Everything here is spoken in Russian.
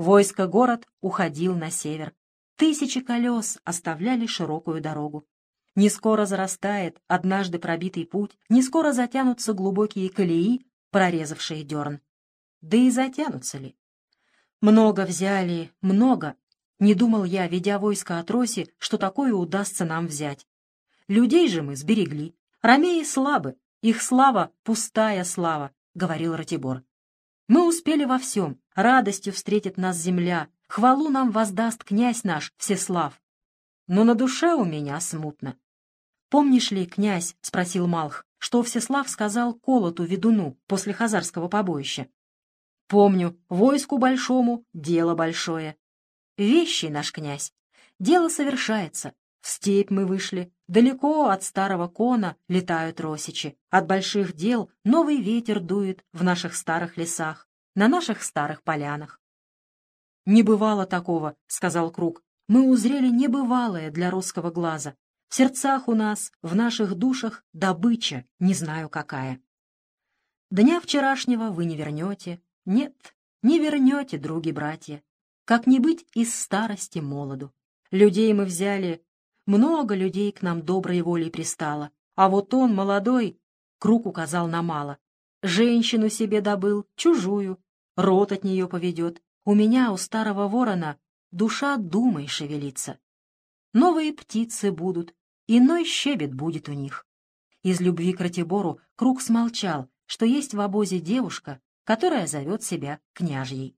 Войско-город уходил на север. Тысячи колес оставляли широкую дорогу. Не скоро зарастает однажды пробитый путь, не скоро затянутся глубокие колеи, прорезавшие дерн. Да и затянутся ли? Много взяли, много. Не думал я, ведя войско от Роси, что такое удастся нам взять. Людей же мы сберегли. Ромеи слабы, их слава — пустая слава, — говорил Ратибор. Мы успели во всем, радостью встретит нас земля, хвалу нам воздаст князь наш, Всеслав. Но на душе у меня смутно. «Помнишь ли, князь, — спросил Малх, — что Всеслав сказал Колоту ведуну после хазарского побоища? Помню, войску большому дело большое. Вещи, наш князь, дело совершается. В степь мы вышли, далеко от старого кона летают росичи. От больших дел новый ветер дует в наших старых лесах, на наших старых полянах. «Не бывало такого», — сказал Круг. «Мы узрели небывалое для русского глаза. В сердцах у нас, в наших душах добыча, не знаю какая. Дня вчерашнего вы не вернете, нет, не вернете, други-братья. Как не быть из старости молоду. Людей мы взяли, много людей к нам доброй волей пристало. А вот он, молодой, круг указал на мало. Женщину себе добыл, чужую, рот от нее поведет. У меня, у старого ворона, душа думой шевелится. Новые птицы будут, иной щебет будет у них. Из любви к Ратибору Круг смолчал, что есть в обозе девушка, которая зовет себя княжьей.